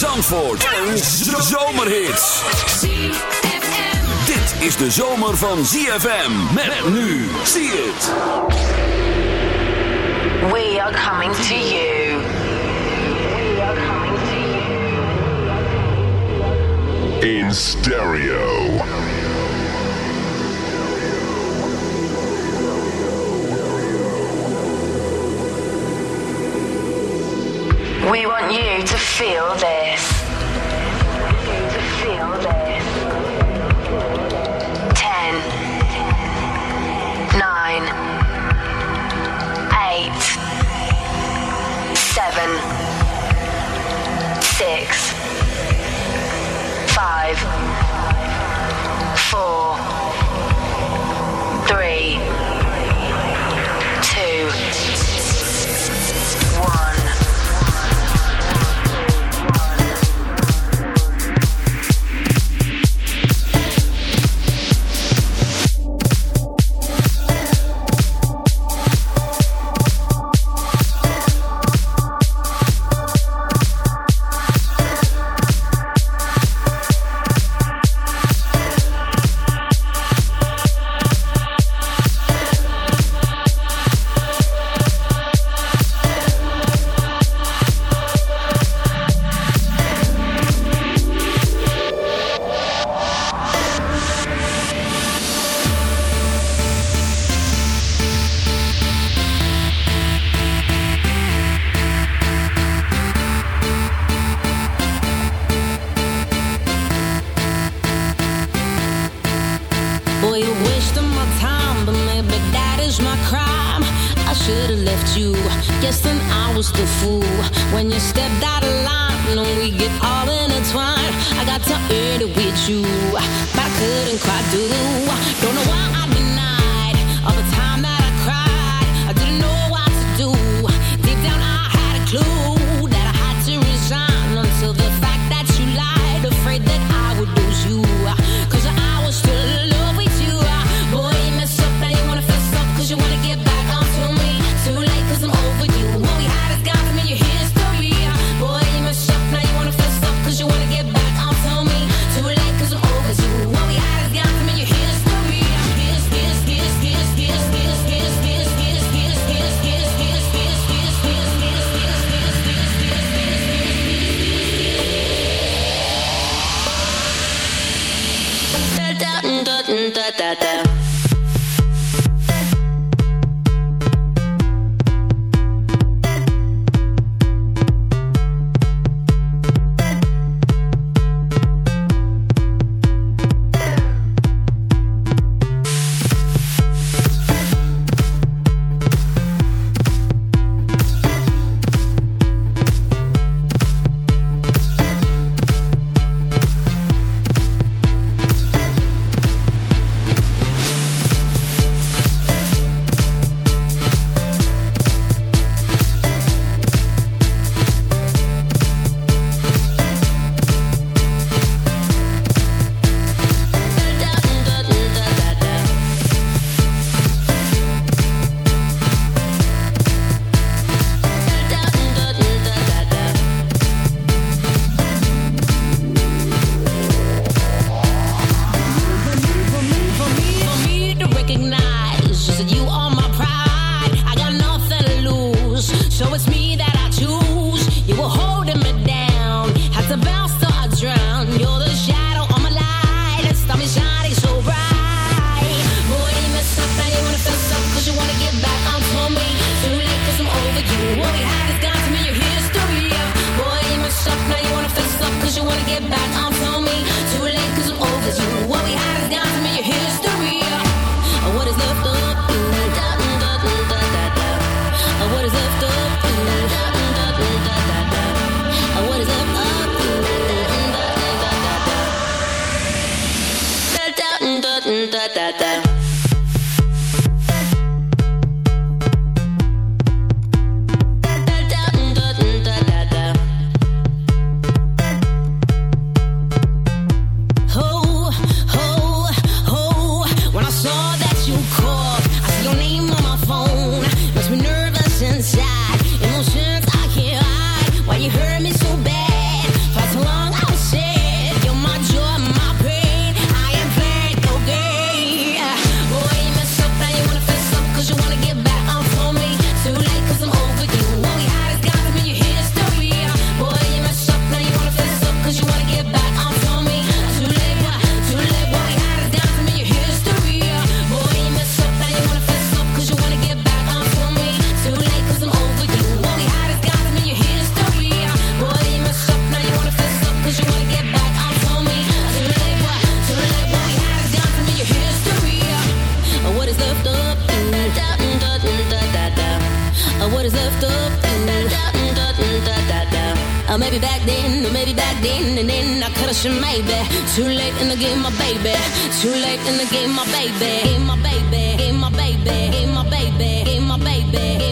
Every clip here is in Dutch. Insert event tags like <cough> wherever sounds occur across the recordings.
Zandvoort en zomerhits. Dit is de zomer van ZFM. Met nu. Zie het. We are coming to you. In stereo. We want you to feel this. Ten. Nine. Eight. Seven. Six. Five. Four. Three. Should have left you. Guess then I was the fool. When you stepped out of line, and we get all intertwined. I got to earn it with you, but I couldn't quite do. Don't know why I Oh maybe back then, or maybe back then, and then I crush should maybe. Too late in the game, my baby. Too late in the game, my baby. In my baby. in my baby. Game my baby. Game my baby.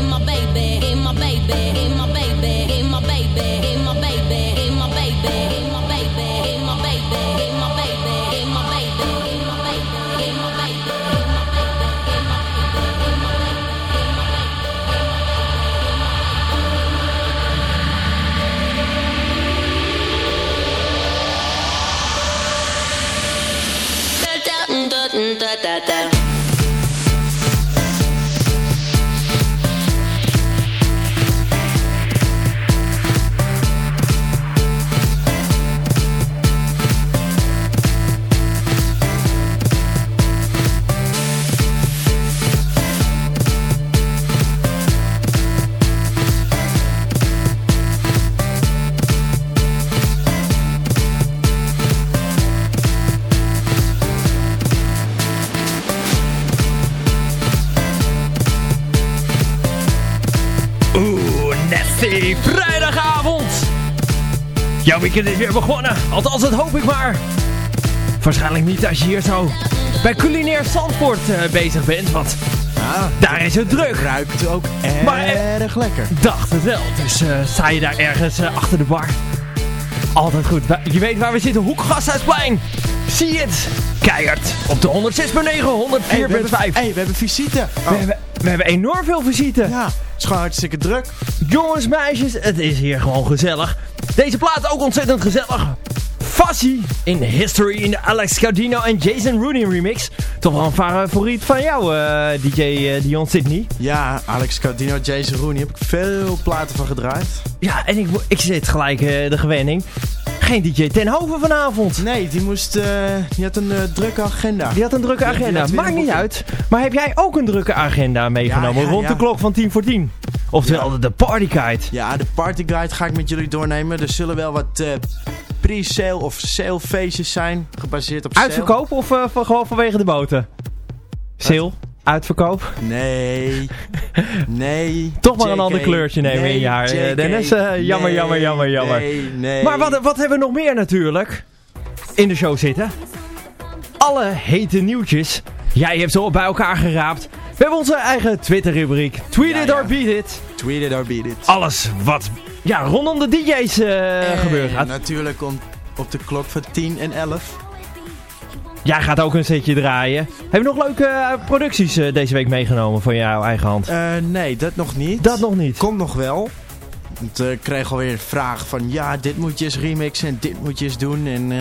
Jouw weekend is weer begonnen, althans dat hoop ik maar. Waarschijnlijk niet als je hier zo bij culinair Zandvoort eh, bezig bent, want Ja, daar is het druk. ruikt ook Maar, eh, erg lekker. Dacht het wel, dus eh, sta je daar ergens achter de bar. Altijd goed, je weet waar we zitten, Hoek Gasthuisplein. Zie het, keihard, op de 106.9, 104.5. Hey, we hebben visite. we, hebben, we hebben enorm veel visite. Ja, het is gewoon hartstikke druk. Jongens, meisjes, het is hier gewoon gezellig. Deze plaat ook ontzettend gezellig. Fassi in History in de Alex Cardino en Jason Rooney remix. Toch wel een favoriet van jou, eh, DJ eh, Dion Sydney. Ja, Alex Cardino, Jason Rooney, heb ik veel platen van gedraaid. Ja, en ik, ik zit gelijk eh, de gewenning. Geen DJ Tenhoven vanavond. Nee, die moest, die had een drukke agenda. Die had een drukke agenda. Maakt niet uit. Maar heb jij ook een drukke agenda meegenomen? Ja, ja, rond de klok van 10 voor 10. Oftewel Ja. de Party Guide. Ja, de partyguide ga ik met jullie doornemen. Er zullen wel wat eh, pre-sale of sale feestjes zijn, gebaseerd op sale. Uitverkoop of van, gewoon vanwege de boten? Sale? Uitverkoop? Nee, <laughs> nee. Toch maar een ander kleurtje nemen Nee, in je haar, eh, JK. Dennis. Jammer, Nee, jammer, jammer, jammer. Nee, nee. Maar wat, wat hebben we nog meer natuurlijk in de show zitten? Alle hete nieuwtjes. Jij hebt ze bij elkaar geraapt. We hebben onze eigen Twitter-rubriek. Tweet Ja, it or beat it. Tweet it or beat it. Alles wat ja, rondom de DJ's eh En gebeurd gaat. natuurlijk om, op de klok van 10 en 11. Jij gaat ook een setje draaien. Heb je nog leuke eh, producties eh, deze week meegenomen van jouw eigen hand? Eh, nee, dat nog niet. Dat nog niet. Komt nog wel. Want eh, ik kreeg alweer een vraag van... Ja, dit moet je eens remixen en dit moet je eens doen. En... eh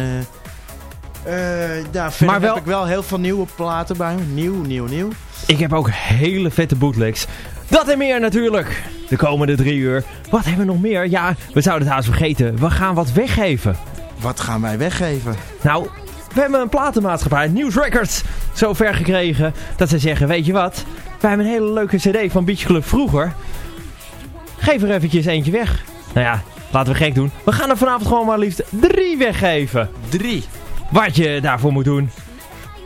eh, ja, verder Maar wel- heb ik wel heel veel nieuwe platen bij me. Nieuw, nieuw, nieuw. Ik heb ook hele vette bootlegs. Dat en meer natuurlijk. De komende drie uur. Wat hebben we nog meer? Ja, we zouden het haast vergeten. We gaan wat weggeven. Wat gaan wij weggeven? Nou, we hebben een platenmaatschappij, News Records, zo ver gekregen dat ze zeggen, weet je wat? Wij hebben een hele leuke cd van Beach Club vroeger. Geef er eventjes eentje weg. Nou ja, laten we gek doen. We gaan er vanavond gewoon maar liefst drie weggeven. Drie. Wat je daarvoor moet doen.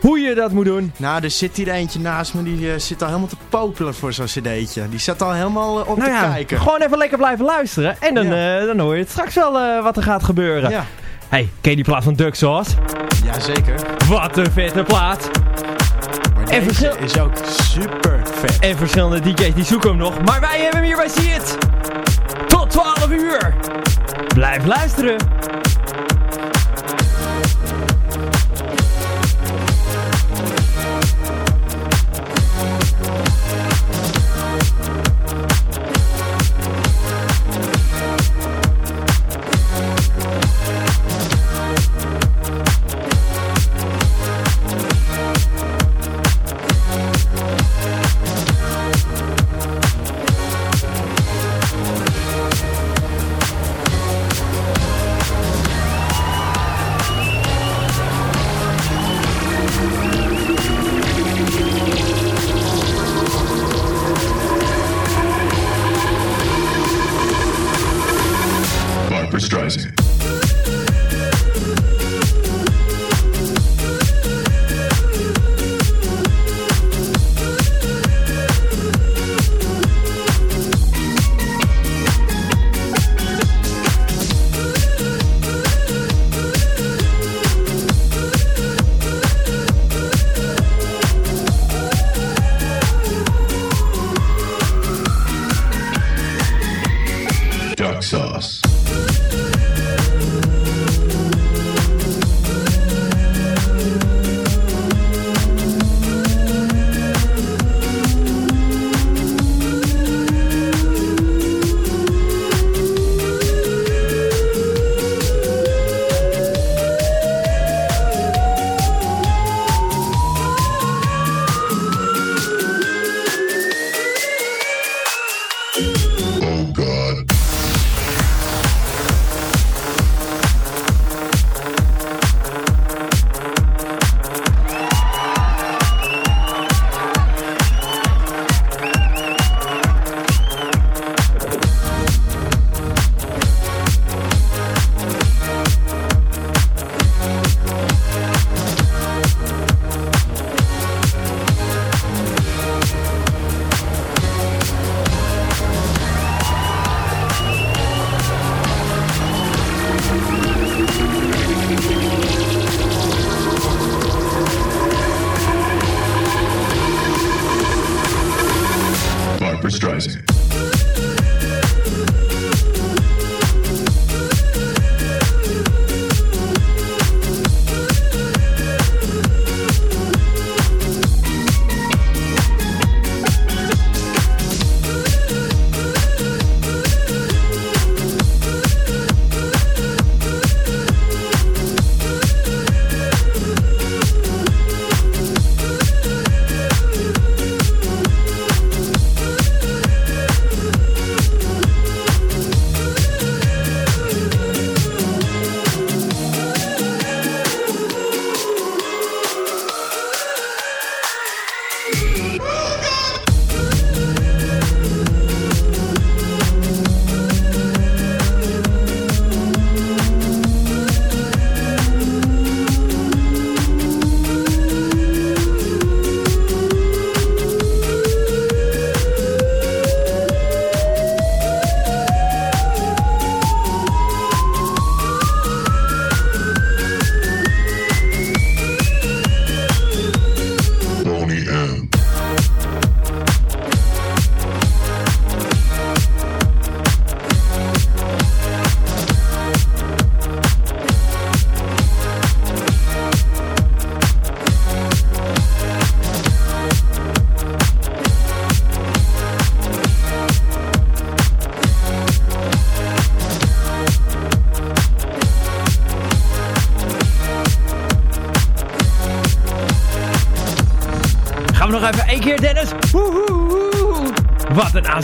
Hoe je dat moet doen. Nou, er zit hier eentje naast me. Die eh, zit al helemaal te popelen voor zo'n cd'tje. Die zat al helemaal eh, op Nou te ja, kijken. gewoon even lekker blijven luisteren. En dan, Ja. eh, dan hoor je het straks wel wat er gaat gebeuren. Ja, Hey, ken je die plaat van Duck Sauce? jazeker. Wat een vette plaat. En verschil- is ook super vet. En verschillende DJ's die zoeken hem nog. Maar wij hebben hem hier bij See It. Tot 12 uur. Blijf luisteren.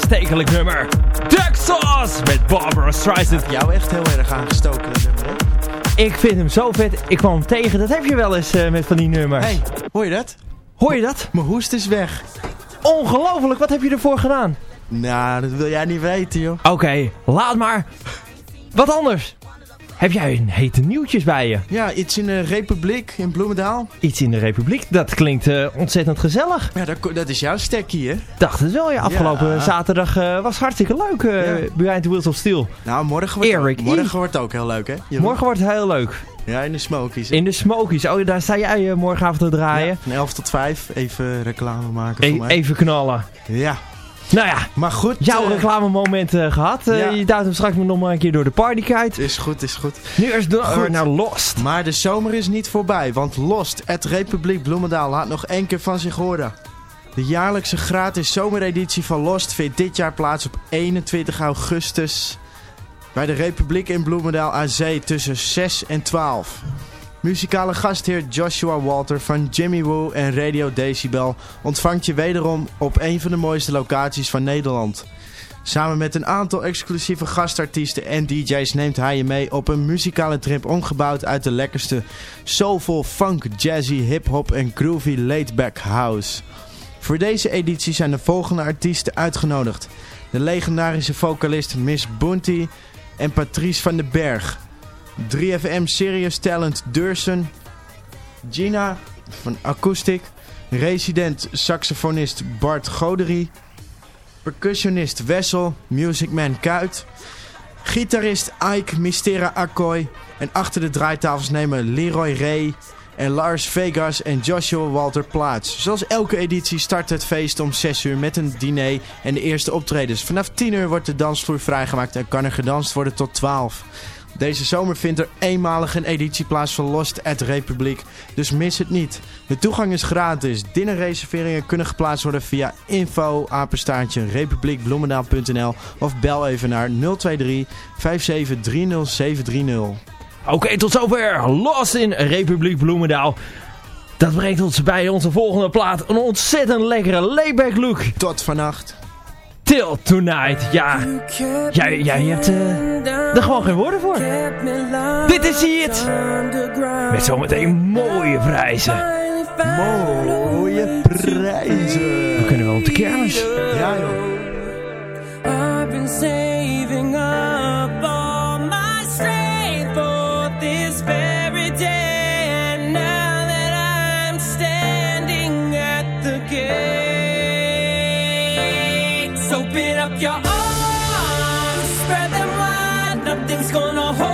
Aanstekelijk nummer. Duck Sauce met Barbara Streisand. Jou echt heel erg aangestoken. dat nummer, hè? Ik vind hem zo vet. Ik kwam hem tegen. Dat heb je wel eens eh, met van die nummers. hey, hoor je dat? Hoor je dat? Mijn hoest is weg. Ongelooflijk. Wat heb je ervoor gedaan? Nou, dat wil jij niet weten, joh. Oké, laat maar. Wat anders. Heb jij een hete nieuwtjes bij je? Ja, iets in de Republiek in Bloemendaal. Iets in de Republiek. Dat klinkt eh, ontzettend gezellig. Ja, dat, dat is jouw stekkie, hè? Dacht het wel, ja. Afgelopen Ja. zaterdag eh, was hartstikke leuk. Ja. Behind the Wheels of Steel. Nou, morgen wordt, Erik morgen wordt ook heel leuk, hè? Jeroen? Morgen wordt het heel leuk. Ja, in de Smokies. hè? In de Smokies. Oh, daar sta jij morgenavond te draaien. Ja, van 11 tot 5. Even reclame maken E- voor mij. even knallen. Ja, Nou ja, maar goed. jouw eh, reclamemoment eh, gehad. Eh, ja. Je duwt hem straks nog maar een keer door de partykite. Is goed, is goed. Nu eerst door naar Lost. Maar de zomer is niet voorbij, want Lost, het Republiek Bloemendaal, laat nog één keer van zich horen. De jaarlijkse gratis zomereditie van Lost vindt dit jaar plaats op 21 augustus bij de Republiek in Bloemendaal aan Zee tussen 6 en 12. Muzikale gastheer Joshua Walter van Jimmy Woo en Radio Decibel ontvangt je wederom op een van de mooiste locaties van Nederland. Samen met een aantal exclusieve gastartiesten en DJ's neemt hij je mee op een muzikale trip omgebouwd uit de lekkerste soulful, funk, jazzy, hip-hop en groovy laid-back house. Voor deze editie zijn de volgende artiesten uitgenodigd: de legendarische vocalist Miss Bounty en Patrice van den Berg, 3FM Serious Talent Dursen, Gina van Acoustic, resident saxofonist Bart Goderie, percussionist Wessel, musicman Kuit, gitarist Ike Mystera Akkoy en achter de draaitafels nemen Leroy Ray en Lars Vegas en Joshua Walter plaats. Zoals elke editie start het feest om 6 uur met een diner en de eerste optredens. Vanaf 10 uur wordt de dansvloer vrijgemaakt en kan er gedanst worden tot 12. Deze zomer vindt er eenmalig een editie plaats van Lost at Republiek, dus mis het niet. De toegang is gratis. Dinnerreserveringen kunnen geplaatst worden via info apenstaartje republiekbloemendaal.nl of bel even naar 023 57 730. Oké, tot zover. Lost in Republiek Bloemendaal. Dat brengt ons bij onze volgende plaat. Een ontzettend lekkere layback look. Tot vannacht. Till Tonight. Ja, jij, jij hebt eh, er gewoon geen woorden voor. Dit is het. Met zometeen mooie prijzen. Mooie prijzen. We kunnen wel op de kermis. Ja joh. Your arms, spread them wide. Nothing's gonna hold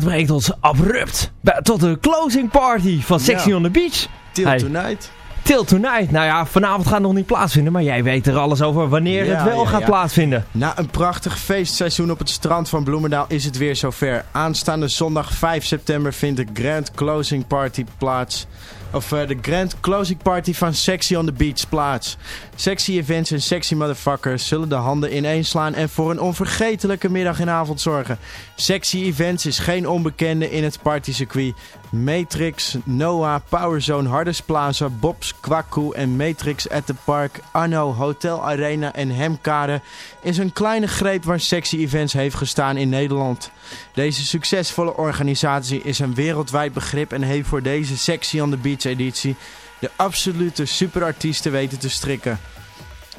dat brengt ons abrupt bij- tot de closing party van Sexy Ja. on the Beach. Till Hey. tonight. Till tonight. Nou ja, vanavond gaat het nog niet plaatsvinden, maar jij weet er alles over wanneer Ja, het wel ja, gaat ja. plaatsvinden. Na een prachtig feestseizoen op het strand van Bloemendaal is het weer zover. Aanstaande zondag 5 september vindt de Grand Closing Party plaats. Of eh, de Grand Closing Party van Sexy on the Beach plaats. Sexy events en sexy motherfuckers zullen de handen ineenslaan en voor een onvergetelijke middag en avond zorgen. Sexy events is geen onbekende in het partycircuit. Matrix, Noah, Powerzone, Hardest Plaza, Bob's, Kwaku en Matrix at the Park, Arno, Hotel Arena en Hemkade is een kleine greep waar Sexy Events heeft gestaan in Nederland. Deze succesvolle organisatie is een wereldwijd begrip en heeft voor deze Sexy on the Beach editie de absolute superartiesten weten te strikken.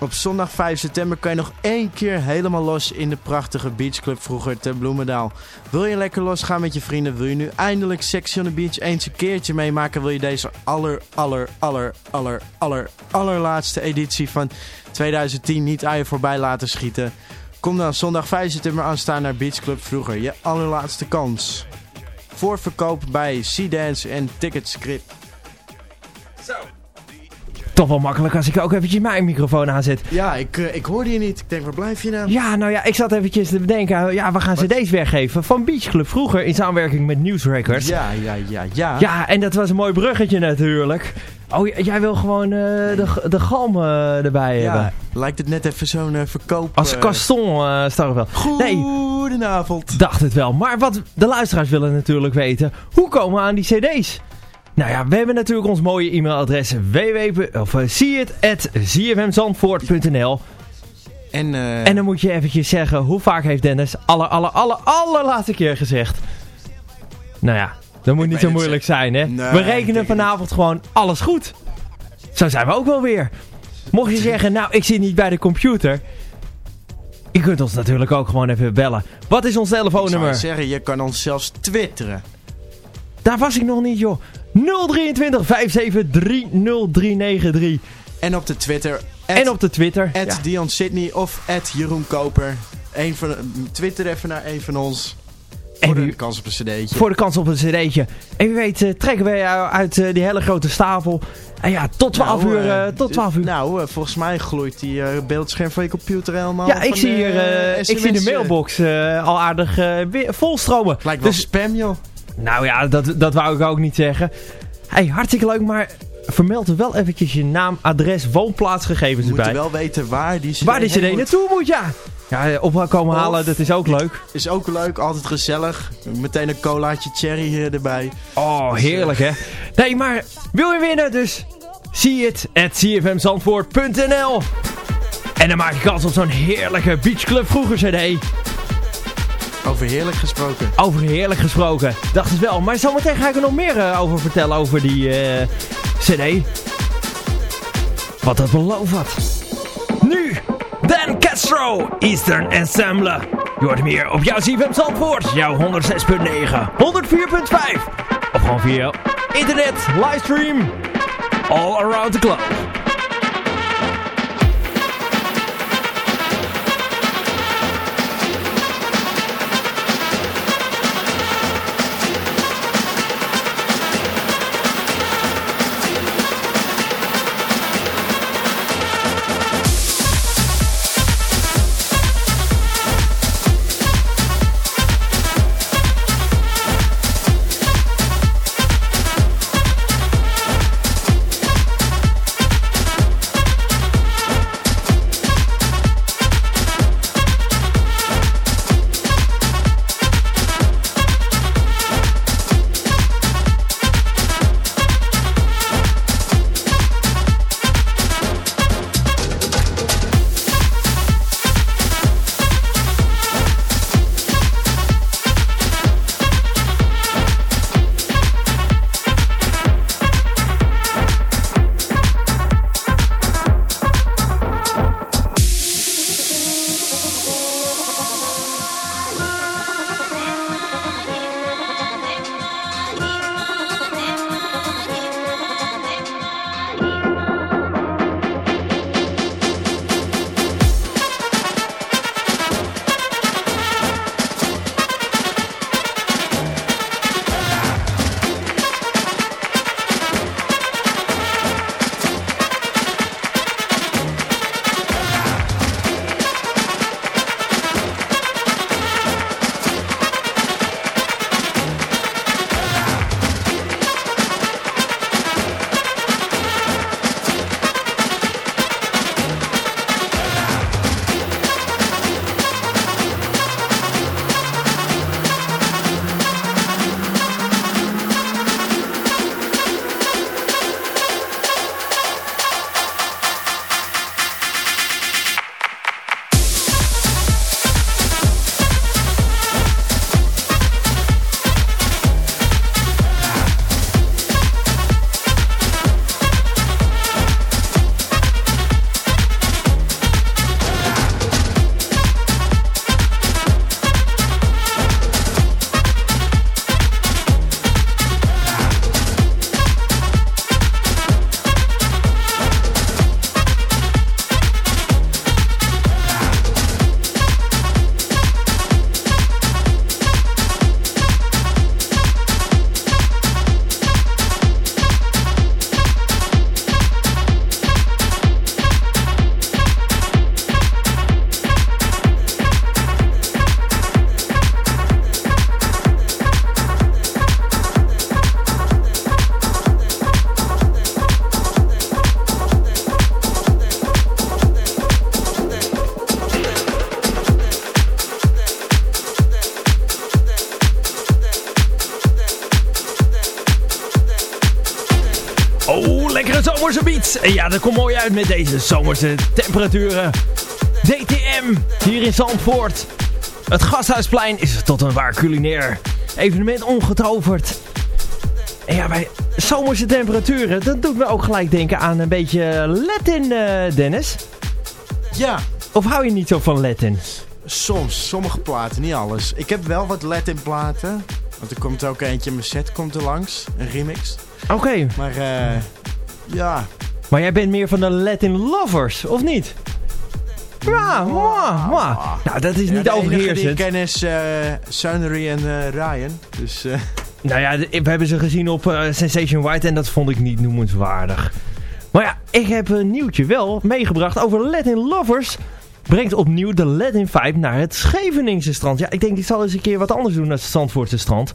Op zondag 5 september kan je nog één keer helemaal los in de prachtige beachclub vroeger te Bloemendaal. Wil je lekker losgaan met je vrienden? Wil je nu eindelijk Sexy on the Beach eens een keertje meemaken? Wil je deze aller, aller, aller, aller, aller, allerlaatste editie van 2010 niet aan je voorbij laten schieten? Kom dan zondag 5 september aanstaan naar Beachclub vroeger. Je allerlaatste kans. Voorverkoop bij Sea-Dance en Ticketscript. Toch wel makkelijk als ik ook eventjes mijn microfoon aanzet. Ja, ik, eh, ik hoorde je niet. Ik denk, waar blijf je nou? Ja, nou ja, ik zat eventjes te bedenken. Ja, we gaan cd's weggeven van Beach Club vroeger in samenwerking met News Records. Ja, ja, ja, ja. Ja, en dat was een mooi bruggetje natuurlijk. Oh, jij wil gewoon eh, de, de galm eh, erbij Ja, hebben. lijkt het net even zo'n eh, verkoop. Als eh, Caston uh, staat wel. Nee, Goedenavond. dacht het wel. Maar wat de luisteraars willen natuurlijk weten. Hoe komen we aan die cd's? Nou ja, we hebben natuurlijk ons mooie e-mailadres www. of uh, zie@zfmzandvoort.nl En, eh, En dan moet je eventjes zeggen, hoe vaak heeft Dennis aller, aller, aller, allerlaatste keer gezegd? Nou ja, dat moet niet zo moeilijk zijn, hè? Nee, we rekenen vanavond gewoon alles goed. Zo zijn we ook wel weer. Mocht je zeggen, nou, ik zit niet bij de computer. Je kunt ons natuurlijk ook gewoon even bellen. Wat is ons ik zou telefoonnummer? zeggen, je kan ons zelfs twitteren. Daar was ik nog niet, joh. 023 57 30393. En op de Twitter. En op de Twitter. At Ja. Dion Sydney of at Jeroen Koper. Eén van, Twitter even naar een van ons. Voor de kans op een cd'tje. Voor de kans op een cd'tje. En wie weet eh, trekken wij jou uit eh, die hele grote stapel. En ja, tot 12 Nou, uur. eh, tot 12 uur. Nou, volgens mij gloeit die beeldscherm van je computer helemaal ja, ik zie, hier, ik zie de mailbox al aardig volstromen. Lijkt wel Dus, spam, joh. Nou ja, dat, dat wou ik ook niet zeggen. Hey, hartstikke leuk, maar vermeld er wel eventjes je naam, adres, woonplaatsgegevens We moeten erbij. wel weten waar die cd Waar die heen cd moet. naartoe moet, ja. Ja, eh, op komen halen, Of- dat is ook leuk. Is ook leuk, altijd gezellig. Meteen een colaatje cherry eh, erbij. Oh, heerlijk hè. Nee, maar wil je winnen, dus zie het at cfmzandvoort.nl En dan maak je kans op zo'n heerlijke Beachclub vroeger cd. Over heerlijk gesproken. Over heerlijk gesproken. Dacht het wel. Maar zometeen ga ik er nog meer eh, over vertellen over die eh, cd. Wat dat belooft wat. Nu, Dan Castro, Eastern Ensemble. Je hoort hier op jouw CFM Zandvoort. Jouw 106.9, 104.5. Of gewoon via internet, livestream. All around the globe. En ja, dat komt mooi uit met deze zomerse temperaturen. DTM hier in Zandvoort. Het Gasthuisplein is tot een waar culinair evenement omgetoverd. En ja, bij zomerse temperaturen, dat doet me ook gelijk denken aan een beetje Latin, eh, Dennis. Ja, Of hou je niet zo van Latin? soms. Sommige platen, niet alles. Ik heb wel wat Latin platen. Want er komt ook eentje in mijn set komt er langs. Een remix. Oké, Maar eh ja, maar jij bent meer van de Latin lovers, of niet? Ja, mwah, mwah. Nou, dat is Ja, niet de enige die ik overheersend. ken is eh Sunnery en eh, Ryan. Dus eh, Nou ja, we hebben ze gezien op Sensation White en dat vond ik niet noemenswaardig. Maar ja, ik heb een nieuwtje wel meegebracht over Latin Lovers. Brengt opnieuw de Latin Vibe naar het Scheveningse strand. Ja, ik denk ik zal eens een keer wat anders doen dan het Zandvoortse strand.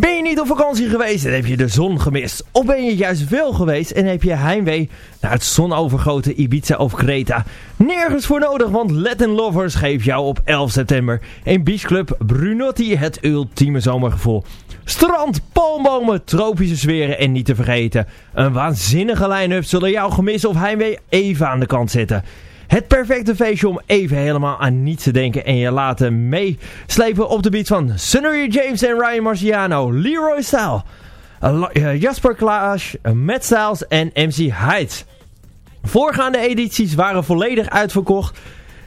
Ben je niet op vakantie geweest en heb je de zon gemist? Of ben je juist wel geweest en heb je heimwee naar het zonovergoten Ibiza of Creta? Nergens voor nodig, want Latin Lovers geeft jou op 11 september in Beachclub Brunotti het ultieme zomergevoel. Strand, palmbomen, tropische sferen en niet te vergeten. Een waanzinnige line-up zullen jouw gemis of heimwee even aan de kant zetten. Het perfecte feestje om even helemaal aan niets te denken en je laten meeslepen op de beat van Sunnery James en Ryan Marciano, Leroy Style, eh, Jasper Klaas, Matt Styles en MC Heights. Voorgaande edities waren volledig uitverkocht.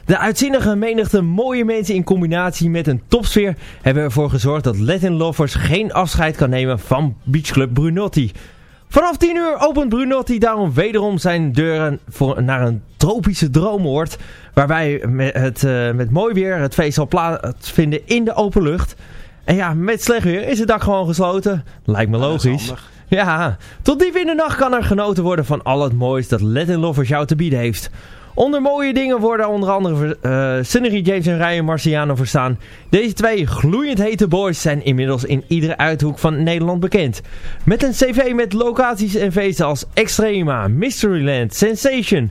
De uitzinnige menigte mooie mensen in combinatie met een topsfeer hebben ervoor gezorgd dat Latin Lovers geen afscheid kan nemen van Beachclub Brunotti. Vanaf 10 uur opent Brunotti daarom wederom zijn deuren voor, naar een tropische droomoord. Waarbij met, het, eh, met mooi weer het feest zal plaatsvinden in de open lucht. En ja, met slecht weer is het dak gewoon gesloten. Lijkt me logisch. Ja, tot diep in de nacht kan er genoten worden van al het moois dat Latin Lovers jou te bieden heeft. Onder mooie dingen worden onder andere Sunnery James en Ryan Marciano verstaan. Deze twee gloeiend hete boys zijn inmiddels in iedere uithoek van Nederland bekend. Met een cv met locaties en feesten als Extrema, Mysteryland, Sensation,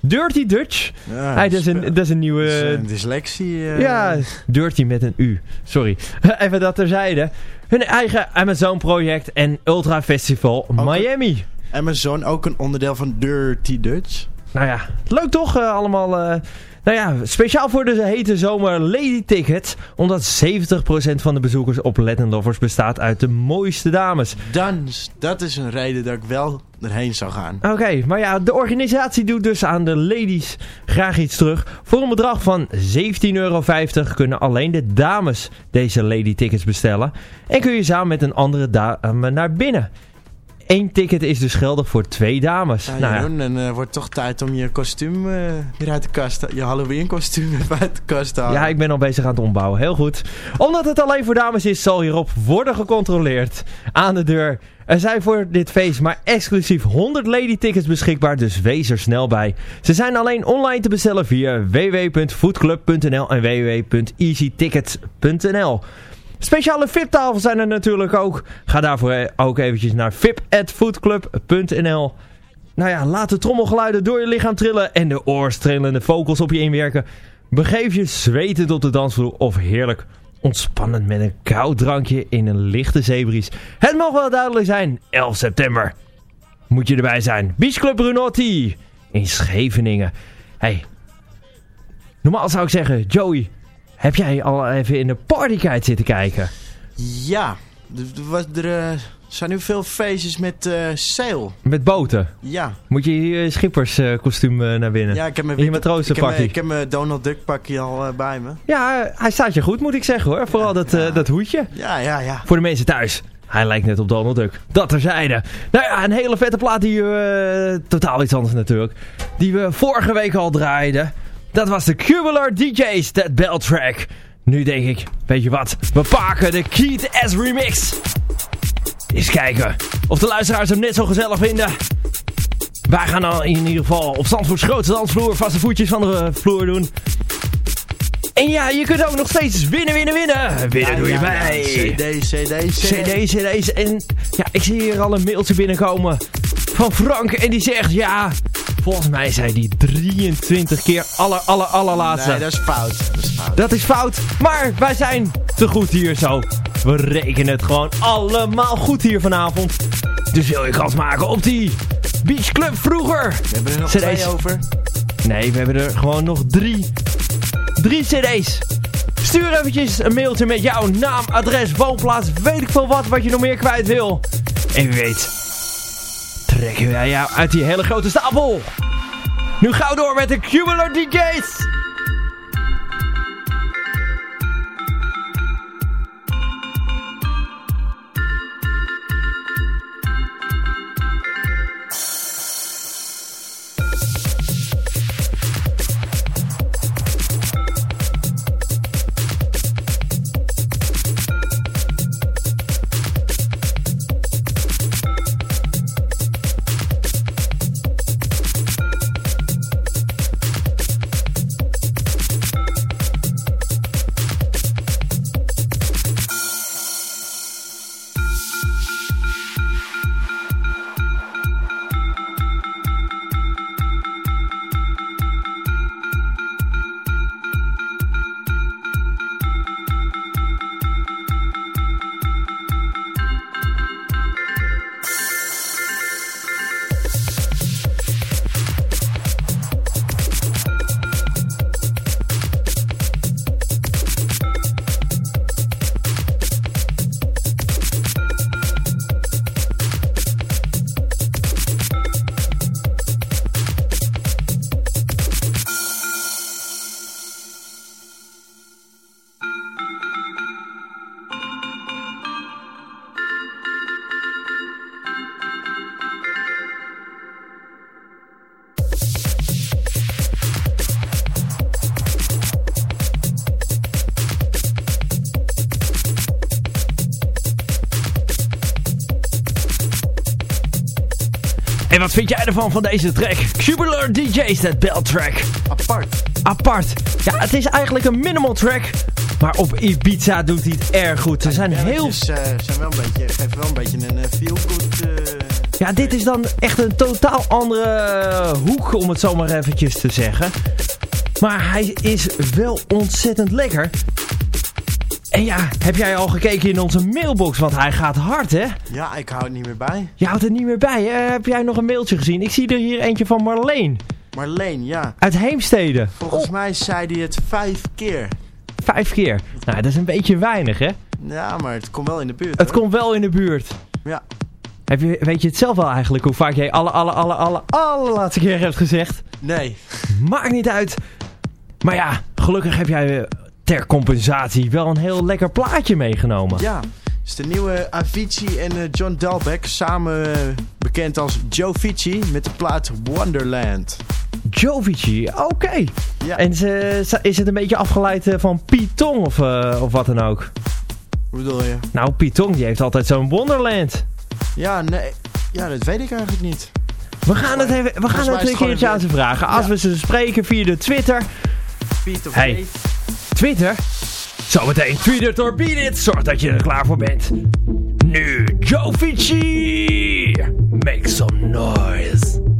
Dirty Dutch. ja, Hey, dat, is een, dat is een nieuwe... is, dyslexie. eh, Ja, Dirty met een U. Sorry. <laughs> Even dat terzijde. Hun eigen Amazon project en Ultra Festival Miami. Amazon ook een onderdeel van Dirty Dutch. Nou ja, leuk toch eh, allemaal. eh, nou ja, speciaal voor de hete zomer Lady Ticket. Omdat 70% van de bezoekers op Latin Lovers bestaat uit de mooiste dames. Dan, dat is een reden dat ik wel erheen zou gaan. Oké, maar ja, de organisatie doet dus aan de ladies graag iets terug. Voor een bedrag van 17,50 euro kunnen alleen de dames deze lady tickets bestellen. En kun je samen met een andere dame naar binnen. Eén ticket is dus geldig voor twee dames. Ja, nou ja, Jeroen, dan eh, wordt toch tijd om je kostuum eh, weer uit de kast te Je Halloween kostuum <laughs> uit de kast te halen. Ja, ik ben al bezig aan het ombouwen. Heel goed. Omdat het alleen voor dames is, zal hierop worden gecontroleerd. Aan de deur. Er zijn voor dit feest maar exclusief 100 lady tickets beschikbaar, dus wees er snel bij. Ze zijn alleen online te bestellen via www.foodclub.nl en www.easytickets.nl. Speciale VIP-tafels zijn er natuurlijk ook. Ga daarvoor eh, ook eventjes naar vip.foodclub.nl. Nou ja, laat de trommelgeluiden door je lichaam trillen en de oorstrillende vocals op je inwerken. Begeef je zwetend op de dansvloer of heerlijk ontspannend met een koud drankje in een lichte zeebries. Het mag wel duidelijk zijn, 11 september moet je erbij zijn. Beach Club Brunotti in Scheveningen. Hey, normaal zou ik zeggen, Joey, heb jij al even in de partykite zitten kijken? Ja, er, er er eh, zijn nu veel feestjes met eh sail. Met boten. Ja. Moet je je schipperskostuum eh, naar binnen? ja, ik heb mijn In je witte- ik heb mijn- matrozenpakkie. Ik heb mijn Donald Duck pakje al bij me. Ja, hij staat je goed moet ik zeggen hoor. Vooral dat, dat hoedje. Ja, ja, ja. Voor de mensen thuis. Hij lijkt net op Donald Duck. Dat terzijde. Nou ja, een hele vette plaat die we... totaal iets anders natuurlijk. Die we vorige week al draaiden. Dat was de Cubular DJ's, That Bell Track. Nu denk ik, weet je wat? We pakken de Keith S remix. Eens kijken of de luisteraars hem net zo gezellig vinden. Wij gaan dan in ieder geval op Zandvoorts grootste dansvloer vaste voetjes van de vloer doen. En ja, je kunt ook nog steeds winnen, winnen, winnen. Winnen doe je Ja, ja, bij. CD, CD, CD. CD's, CD's. En ja, ik zie hier al een mailtje binnenkomen van Frank. En die zegt, ja, volgens mij zei die 23 keer aller, aller, allerlaatste. Nee, dat is fout. Dat is fout. Dat is fout, maar wij zijn te goed hier zo. We rekenen het gewoon allemaal goed hier vanavond. Dus wil je kans maken op die Beach Club vroeger. We hebben er nog CD's. twee over. Nee, we hebben er gewoon nog drie. Drie cd's. Stuur eventjes een mailtje met jouw naam, adres, woonplaats, weet ik veel wat, wat je nog meer kwijt wil. En wie weet, trekken wij jou uit die hele grote stapel. Nu gauw door met de Cumular DJ's. Wat vind jij ervan van deze track? Cubular DJ's, dat bell track. Apart. Apart. Ja, het is eigenlijk een minimal track. Maar op Ibiza doet hij het erg goed. Ze zijn heel... Eh, zijn wel een beetje, geven wel een beetje een eh, feel-good... eh, Ja, dit is dan echt een totaal andere hoek, om het zo maar eventjes te zeggen. Maar hij is wel ontzettend lekker. En ja, heb jij al gekeken in onze mailbox? Want hij gaat hard, hè? Ja, ik hou het niet meer bij. Je houdt er niet meer bij. hè? heb jij nog een mailtje gezien? Ik zie er hier eentje van Marleen. Marleen, ja. Uit Heemstede. Volgens mij zei hij het vijf keer. Vijf keer. Nou, dat is een beetje weinig, hè? Ja, maar het komt wel in de buurt. Het hoor. komt wel in de buurt. Ja. Heb je, weet je het zelf wel eigenlijk hoe vaak jij alle, alle, alle, alle, allerlaatste keer hebt gezegd? Nee. Maakt niet uit. Maar ja, gelukkig heb jij eh, ter compensatie wel een heel lekker plaatje meegenomen. Ja. Het is de nieuwe Avicii en eh, John Dalbeck. Samen eh, bekend als Joe Vici met de plaat Wonderland. Jovici, oké. Ja. En ze, ze- is het een beetje afgeleid eh, van Python of, of wat dan ook? Hoe bedoel je? Nou, Python die heeft altijd zo'n Wonderland. Ja, nee. Ja, dat weet ik eigenlijk niet. We gaan het, even, we gaan het is een keertje aan ze vragen. Als Ja. we ze spreken via de Twitter. Hey. Twitter? Zometeen beat it. Zorg dat je er klaar voor bent. Nu Jovici. Make some noise.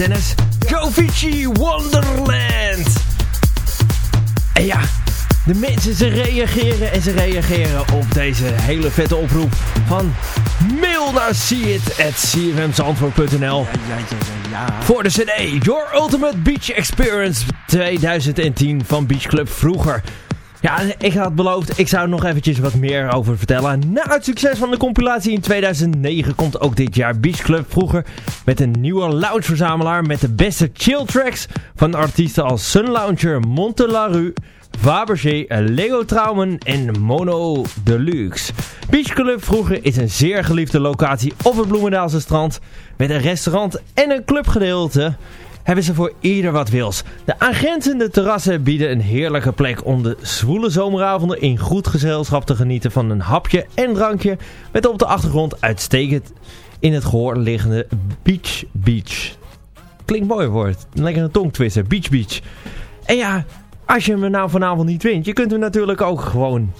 Dennis. Joe Vici, Wonderland. En ja, de mensen ze reageren en ze reageren op deze hele vette oproep van mail naar seeit.cfmzandvoort.nl ja, ja, ja. voor de cd Your Ultimate Beach Experience 2010 van Beach Club vroeger. Ja, ik had beloofd, ik zou nog eventjes wat meer over vertellen. Na het succes van de compilatie in 2009 komt ook dit jaar Beach Club vroeger met een nieuwe loungeverzamelaar met de beste chill tracks van artiesten als Sun Lounger, Montelarue, Fabergé, Lego Traumen en Mono Deluxe. Beach Club vroeger is een zeer geliefde locatie op het Bloemendaalse strand met een restaurant en een clubgedeelte hebben ze voor ieder wat wils. De aangrenzende terrassen bieden een heerlijke plek om de zwoele zomeravonden in goed gezelschap te genieten van een hapje en drankje met op de achtergrond uitstekend in het gehoor liggende Beach Beach. Klinkt mooi woord, een tongtwister, Beach Beach. En ja, als je hem nou vanavond niet wint, je kunt hem natuurlijk ook gewoon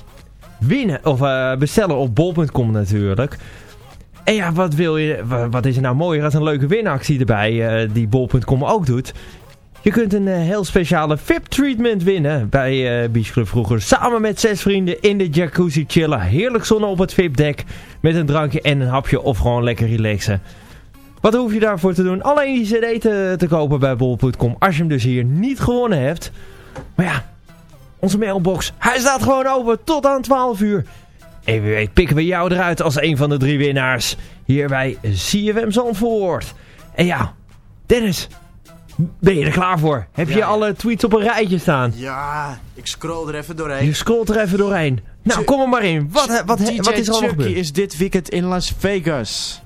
winnen of eh, bestellen op bol.com natuurlijk. En ja, wat wil je, wa- wat is er nou mooier als een leuke winactie erbij, eh, die bol.com ook doet. Je kunt een eh, heel speciale VIP-treatment winnen bij Club vroeger. Samen met zes vrienden in de jacuzzi chillen. Heerlijk zonnen op het VIP-dek met een drankje en een hapje of gewoon lekker relaxen. Wat hoef je daarvoor te doen? Alleen die cd te, te kopen bij bol.com als je hem dus hier niet gewonnen hebt. Maar ja, onze mailbox, hij staat gewoon open tot aan 12 uur. En wie weet pikken we jou eruit als een van de drie winnaars. Hier bij CFM Zandvoort. En ja, Dennis, ben je er klaar voor? Heb je Ja. alle tweets op een rijtje staan? Ja, ik scroll er even Je doorheen. scrolt er even doorheen. Nou, Ch- kom er maar in. Wat, wat, wat, DJ wat is er allemaal gebeurd? is dit weekend in Las Vegas.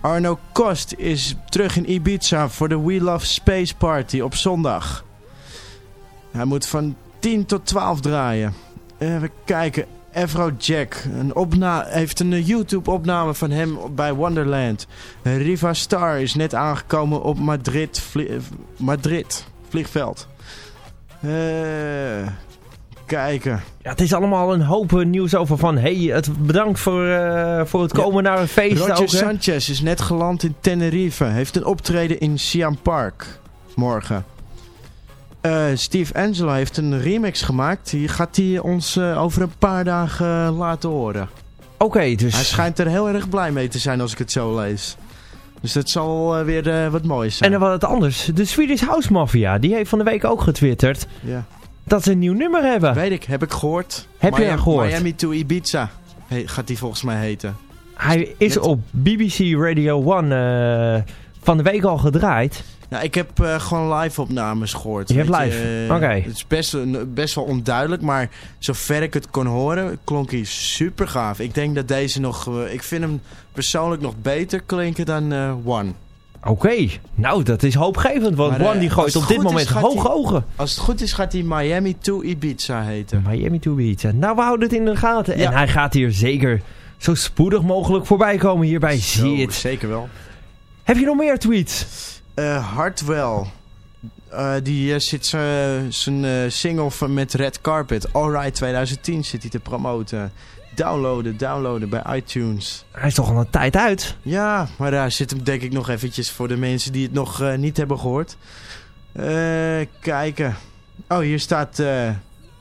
Arno Kost is terug in Ibiza voor de We Love Space Party op zondag. Hij moet van 10 tot 12 draaien. Even kijken. Afrojack een opna heeft een eh, YouTube-opname van hem bij Wonderland. Riva Star is net aangekomen op Madrid, vlie- eh, Madrid vliegveld. Eh, kijken. Ja, het is allemaal een hoop nieuws over van... Hey, het, bedankt voor, voor het komen naar een feest Roger ook? Sanchez is net geland in Tenerife. Heeft een optreden in Siam Park. Morgen. Eh, Steve Angelo heeft een remix gemaakt. Die gaat hij ons eh, over een paar dagen eh, laten horen. Oké, dus... Hij schijnt er heel erg blij mee te zijn als ik het zo lees. Dus dat zal weer wat moois En zijn. dan wat het anders. De Swedish House Mafia, die heeft van de week ook getwitterd ja. dat ze een nieuw nummer hebben. Weet ik, heb ik gehoord. Heb je Miami, gehoord? Miami to Ibiza he- gaat die volgens mij heten. Hij is Net- op BBC Radio 1 eh, van de week al gedraaid. Nou, ik heb eh, gewoon live opnames gehoord. Je hebt live? Oké. Het is best, wel onduidelijk, maar zover ik het kon horen, klonk hij super gaaf. Ik denk dat deze nog, eh, ik vind hem persoonlijk nog beter klinken dan eh, One. Oké, nou dat is hoopgevend, want Maar, One die gooit op dit moment hoge ogen. Als het goed is, gaat hij Miami to Ibiza heten. Miami to Beach. Nou, we houden het in de gaten. Ja. En hij gaat hier zeker zo spoedig mogelijk voorbij komen hier bij Zo, Zie het. Zeker wel. Heb je nog meer tweets? Eh Hartwell. Eh, die eh, zit zijn single van met Red Carpet, Alright 2010, zit hij te promoten. Downloaden, downloaden bij iTunes. Hij is toch al een tijd uit. Ja, maar daar zit hem denk ik nog eventjes voor de mensen die het nog niet hebben gehoord. Eh, kijken. Oh, hier staat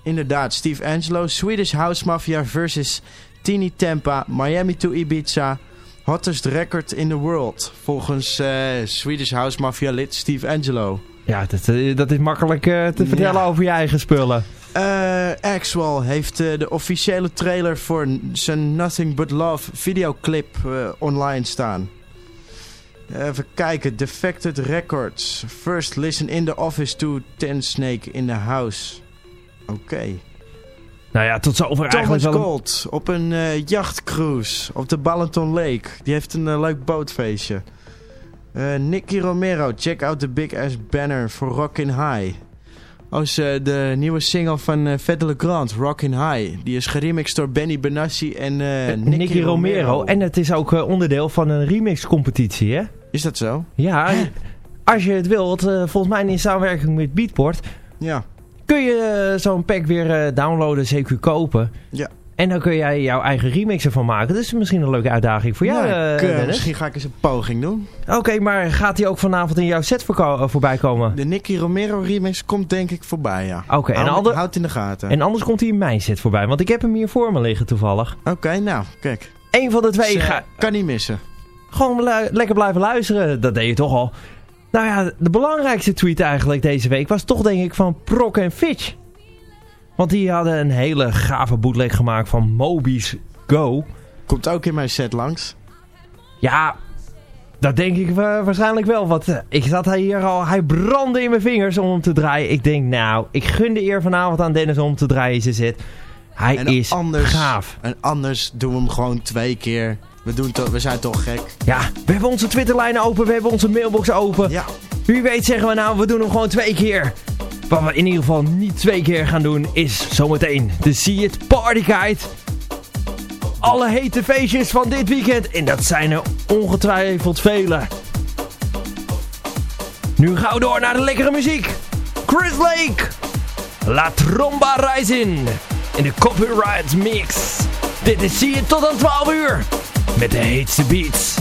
inderdaad Steve Angelo. Swedish House Mafia versus Tini Tempa. Miami to Ibiza. Hottest record in the world. Volgens eh, Swedish House Mafia lid Steve Angelo. Ja, dat, eh, dat is makkelijk eh, te vertellen Ja. over je eigen spullen. Eh Axwell heeft de officiële trailer voor zijn Nothing But Love videoclip online staan. Even kijken. Defected Records. First listen in the office to Ten Snake in the house. Oké. Nou ja, tot zover Thomas eigenlijk wel een- Gold op een eh, jachtcruise op de Balaton Lake. Die heeft een eh, leuk bootfeestje. Eh Nicky Romero, check out the big ass banner voor Rockin' High. Oh, is, eh, de nieuwe single van eh Fede Legrand, Rockin' High. Die is geremixed door Benny Benassi en eh Nicky, Nicky Romero. En het is ook eh, onderdeel van een remix-competitie, hè? Is dat zo? Ja, als je het wilt, eh, volgens mij in samenwerking met Beatport, Ja. Kun je eh, zo'n pack weer eh, downloaden, CQ kopen. Ja. En dan kun jij jouw eigen remix ervan maken. Dat is misschien een leuke uitdaging voor jou, Ja, eh, misschien ga ik eens een poging doen. Oké, maar gaat die ook vanavond in jouw set eh, voorbij komen? De Nicky Romero remix komt denk ik voorbij, ja. Oké, en ander- Houd in de gaten. En anders komt hij in mijn set voorbij, want ik heb hem hier voor me liggen toevallig. Oké, nou, kijk. Eén van de twee Dus, ga kan niet missen. gewoon lekker blijven luisteren. Dat deed je toch al. Nou ja, de belangrijkste tweet eigenlijk deze week was toch denk ik van Prok en Fitch. Want die hadden een hele gave bootleg gemaakt van Mobi's Go. Komt ook in mijn set langs. Ja, dat denk ik wa- waarschijnlijk wel. Want eh, ik zat hier al, hij brandde in mijn vingers om hem te draaien. Ik denk nou, ik gun de eer vanavond aan Dennis om te draaien zijn zit. Hij En is anders, gaaf. En anders doen we hem gewoon twee keer. We, doen we zijn toch gek. Ja, we hebben onze Twitterlijn open, we hebben onze mailbox open. Ja, Wie weet zeggen we nou, we doen hem gewoon twee keer. Wat we in ieder geval niet twee keer gaan doen, is zometeen de See It Party Guide. Alle hete feestjes van dit weekend. En dat zijn er ongetwijfeld vele. Nu gaan we door naar de lekkere muziek. Chris Lake. La Tromba Rising. In de copyright mix. Dit is See It tot aan 12 uur. Met de heetste beats.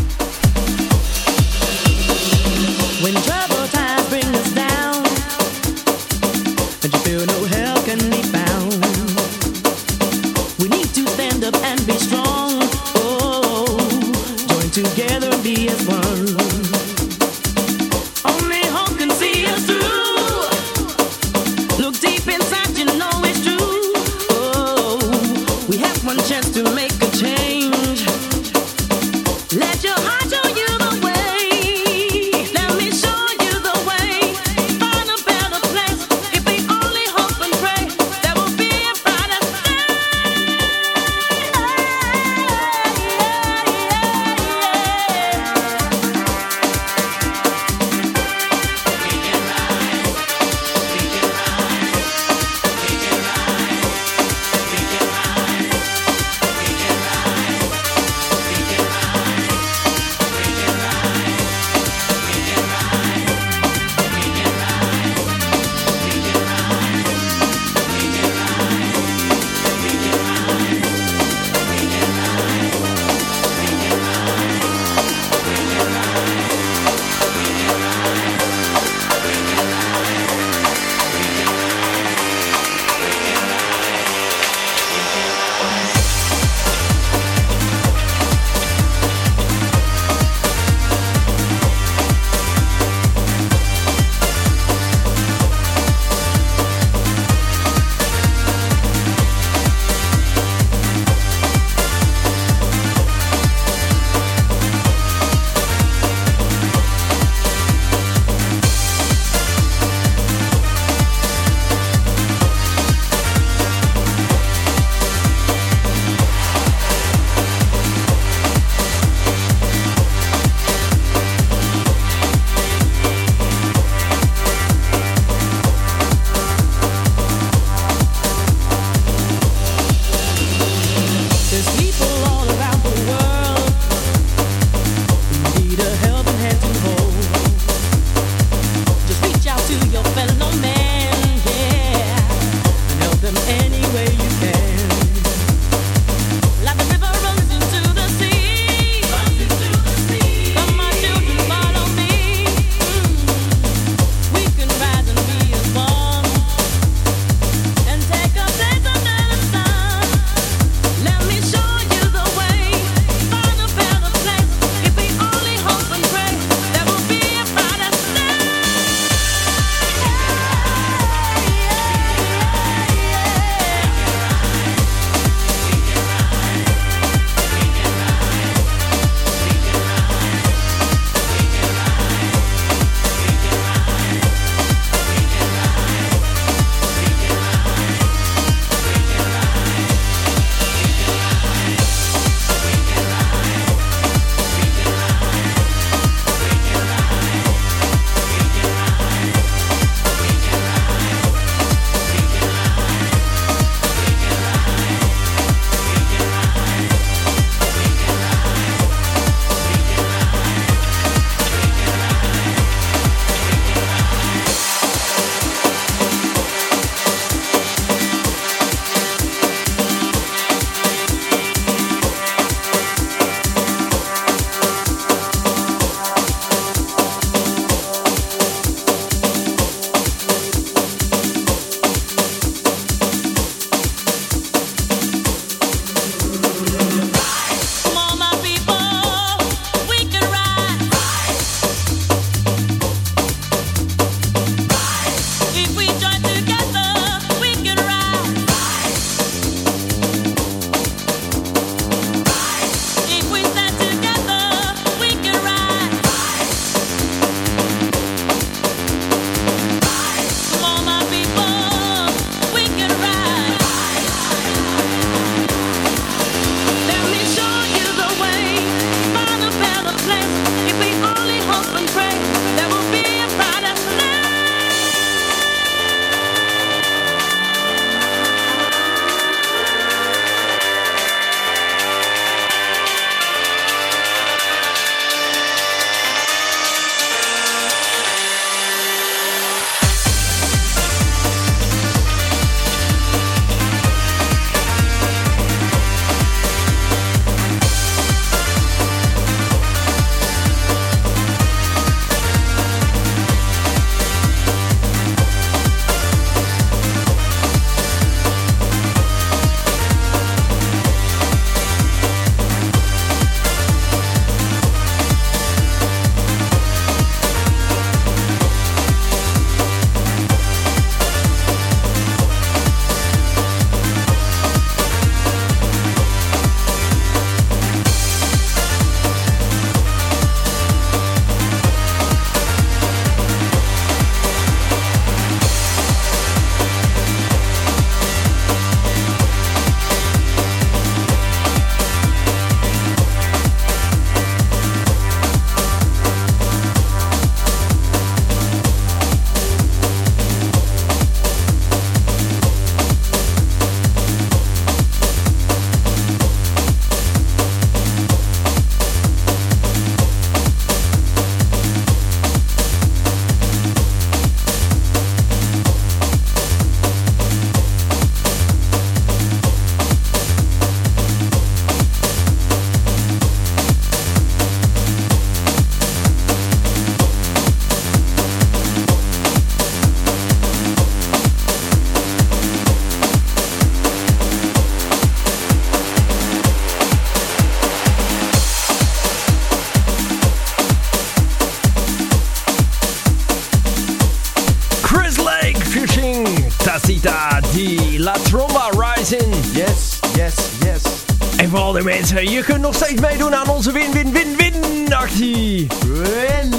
Je kunt nog steeds meedoen aan onze win-win-win-win actie. Win.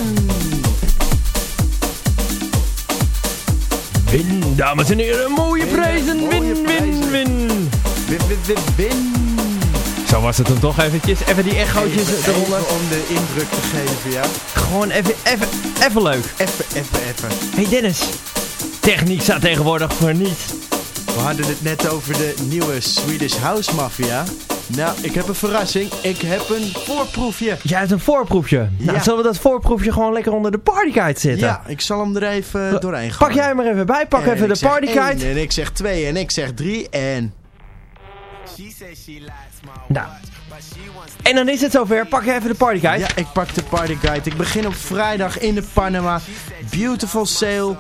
Win, dames en heren, mooie prijzen. mooie Win, win, prijzen. win. Win, win, win, win. Zo was het dan toch eventjes. Even die echootjes Even, eronder. even om de indruk te geven, ja. Gewoon even, even, even leuk. Even, even, even. Hey Dennis, techniek staat tegenwoordig voor niet. We hadden het net over de nieuwe Swedish House Mafia. Nou, ik heb een verrassing. Ik heb een voorproefje. Jij hebt een voorproefje. Nou, Ja. zullen we dat voorproefje gewoon lekker onder de partykite zetten? Ja, ik zal hem er even doorheen gaan. Pak jij hem er even bij, pak En even de partykite. En ik zeg twee en ik zeg drie en... Nou. En dan is het zover, pak je even de partykite. Ja, ik pak de partyguide. Ik begin op vrijdag in de Panama. Beautiful sale.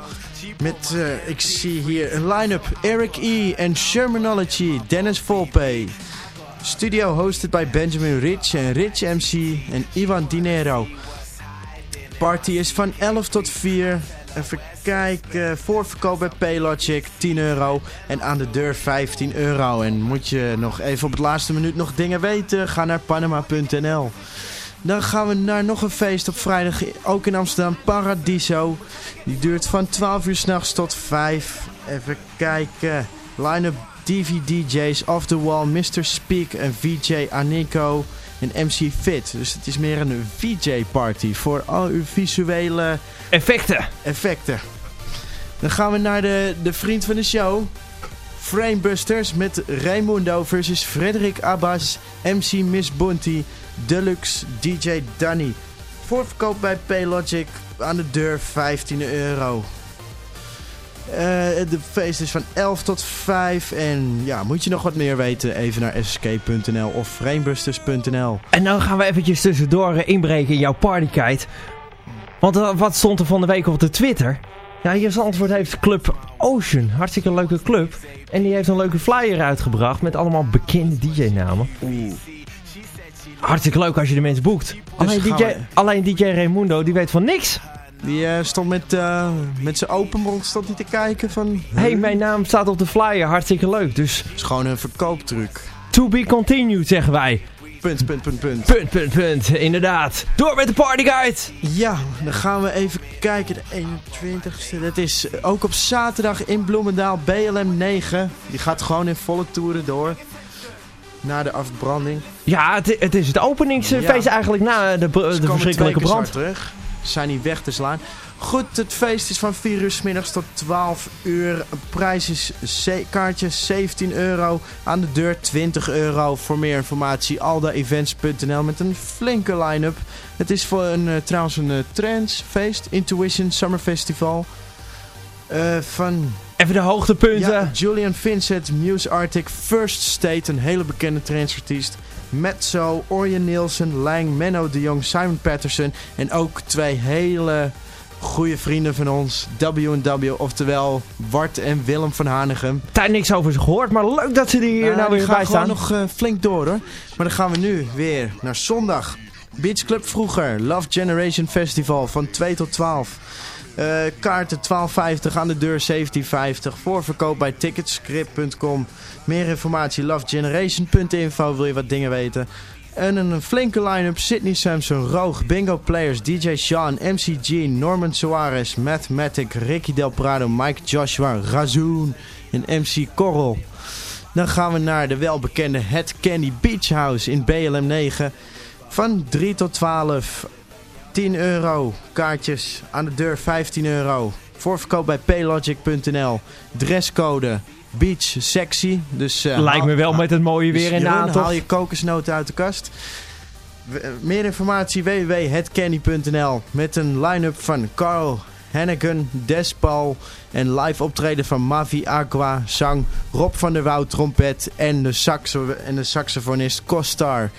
Met, eh, ik zie hier een line-up. Eric E. en Shermanology. Dennis Volpe. Studio hosted bij Benjamin Rich en Rich MC en Ivan Dinero. Party is van 11 tot 4. Even kijken. Voorverkoop bij Paylogic 10 euro. En aan de deur 15 euro. En moet je nog even op het laatste minuut nog dingen weten? Ga naar panama.nl. Dan gaan we naar nog een feest op vrijdag. Ook in Amsterdam. Paradiso. Die duurt van 12 uur s'nachts tot 5. Even kijken. Line-up DVDJ's Off the Wall. Mr. Speak en VJ Aniko. En MC Fit. Dus het is meer een VJ-party voor al uw visuele Effecten. effecten. Dan gaan we naar de, de vriend van de show. Framebusters met Raimundo versus Frederik Abbas, MC Miss Bunty, Deluxe DJ Danny. Voorverkoop bij Paylogic aan de deur 15 euro. Eh, de feest is van 11 tot 5 en ja, moet je nog wat meer weten, even naar sk.nl of framebusters.nl. En dan gaan we eventjes tussendoor eh, inbreken in jouw partykite. Want eh, wat stond er van de week op de Twitter? Ja, hier Zandvoort heeft Club Ocean. Hartstikke leuke club. En die heeft een leuke flyer uitgebracht met allemaal bekende DJ-namen. Hartstikke leuk als je de mensen boekt. alleen, gaan DJ, we- alleen DJ Raimundo, die weet van niks. Die eh, stond met, eh, met zijn open mond stond hij te kijken van... Hé, hey, mijn naam staat op de flyer. Hartstikke leuk. Dus Het is gewoon een verkooptruc. to be continued, zeggen wij. Punt, punt, punt, punt. Punt, punt, punt. Inderdaad. Door met de partyguide. Ja, dan gaan we even kijken. De 21ste. Dat is ook op zaterdag in Bloemendaal. BLM 9. Die gaat gewoon in volle toeren door. Na de afbranding. Ja, het, het is het openingsfeest Ja. eigenlijk na de, de verschrikkelijke brand. terug. Zijn niet weg te slaan. Goed, het feest is van 4 uur s middags tot 12 uur. Prijs is kaartje 17 euro. Aan de deur 20 euro. Voor meer informatie aldaevents.nl met een flinke line-up. Het is voor een, eh, trouwens een uh, transfeest. Intuition Summer Festival. Eh, van Even de hoogtepunten. ja, Julian Vincent, Muse Arctic, First State, een hele bekende transartiest. Metzo, Orjan Nielsen, Lang, Menno de Jong, Simon Patterson. En ook twee hele goede vrienden van ons, W&W, oftewel Wart en Willem van Hanegem. Daar niks over ze gehoord, maar leuk dat ze er hier Nou, nou weer gaan bij gewoon staan. nog eh, flink door hoor. Maar dan gaan we nu weer naar zondag. Beach Club vroeger, Love Generation Festival van 2 tot 12. Eh, kaarten 12,50 aan de deur 17,50. Voorverkoop bij ticketscript.com. Meer informatie lovegeneration.info wil je wat dingen weten. En een flinke line-up Sydney Samson, Roog, Bingo Players, DJ Sean, MCG, Norman Soares, Mathematic, Ricky Del Prado, Mike Joshua, Razoon en MC Korrel. Dan gaan we naar de welbekende Het Candy Beach House in BLM 9. Van 3 tot 12. 10 euro. Kaartjes aan de deur 15 euro. Voorverkoop bij paylogic.nl. Dresscode Beach Sexy. Dus, eh, Lijkt me wel met het mooie dus weer in de aantocht. haal je kokosnoten uit de kast. Eh, Meer informatie www.hetcandy.nl met een line-up van Carl Hennigan, Despal en live optreden van Mavi Aqua, zang Rob van der Woud, trompet en de, saxo en de saxofonist Costar.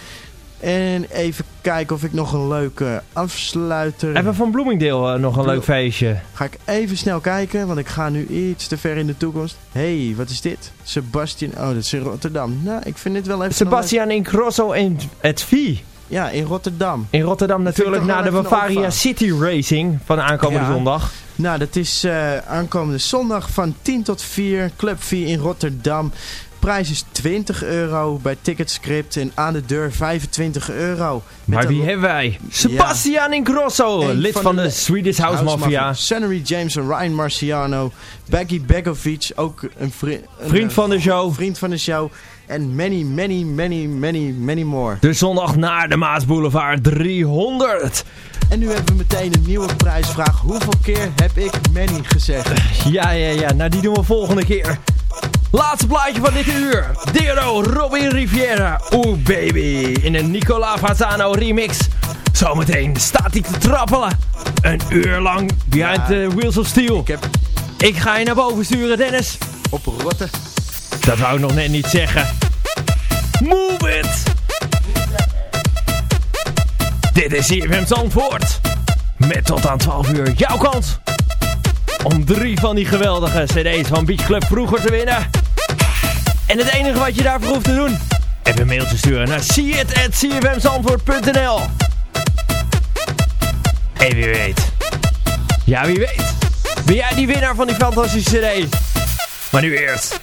En even kijken of ik nog een leuke afsluiter... Hebben van Bloomingdale eh, nog een Blo- leuk feestje? Ga ik even snel kijken, want ik ga nu iets te ver in de toekomst. hey, wat is dit? Sebastian, oh dat is in Rotterdam. Nou, ik vind dit wel even... Sebastian Incrosso en het V. Ja, in Rotterdam. In Rotterdam natuurlijk naar de Bavaria. City Racing van aankomende Ja. zondag. Nou, dat is eh, aankomende zondag van 10 tot 4. Club 4 in Rotterdam. Prijs is 20 euro bij Ticketscript en aan de deur 25 euro. Met Maar wie hebben wij? Sebastian Ingrosso, lid van van, de de Swedish House, Mafia. Sunnery James en Ryan Marciano. Becky Begovic, ook een, vri een, Vriend van de show. vriend van de show. En many, many, many, many, many more. De zondag naar de Maasboulevard 300. En nu hebben we meteen een nieuwe prijsvraag. Hoeveel keer heb ik Manny gezegd? Ja, ja, ja. Nou, die doen we volgende keer. Laatste plaatje van dit uur. Dero, Robin Riviera. Oeh, baby. In een Nicola Fasano remix. Zometeen staat hij te trappelen. Een uur lang behind Ja. the wheels of steel. Ik heb Ik ga je naar boven sturen, Dennis. op rotten. Dat wou ik nog net niet zeggen. Move it! Dit is CFM Zandvoort. Met tot aan 12 uur jouw kans. Om drie van die geweldige cd's van Beach Club vroeger te winnen. En het enige wat je daarvoor hoeft te doen... Even een mailtje sturen naar seeit.cfmzandvoort.nl En wie weet... Ja, wie weet... Ben jij die winnaar van die fantastische cd? Maar nu eerst...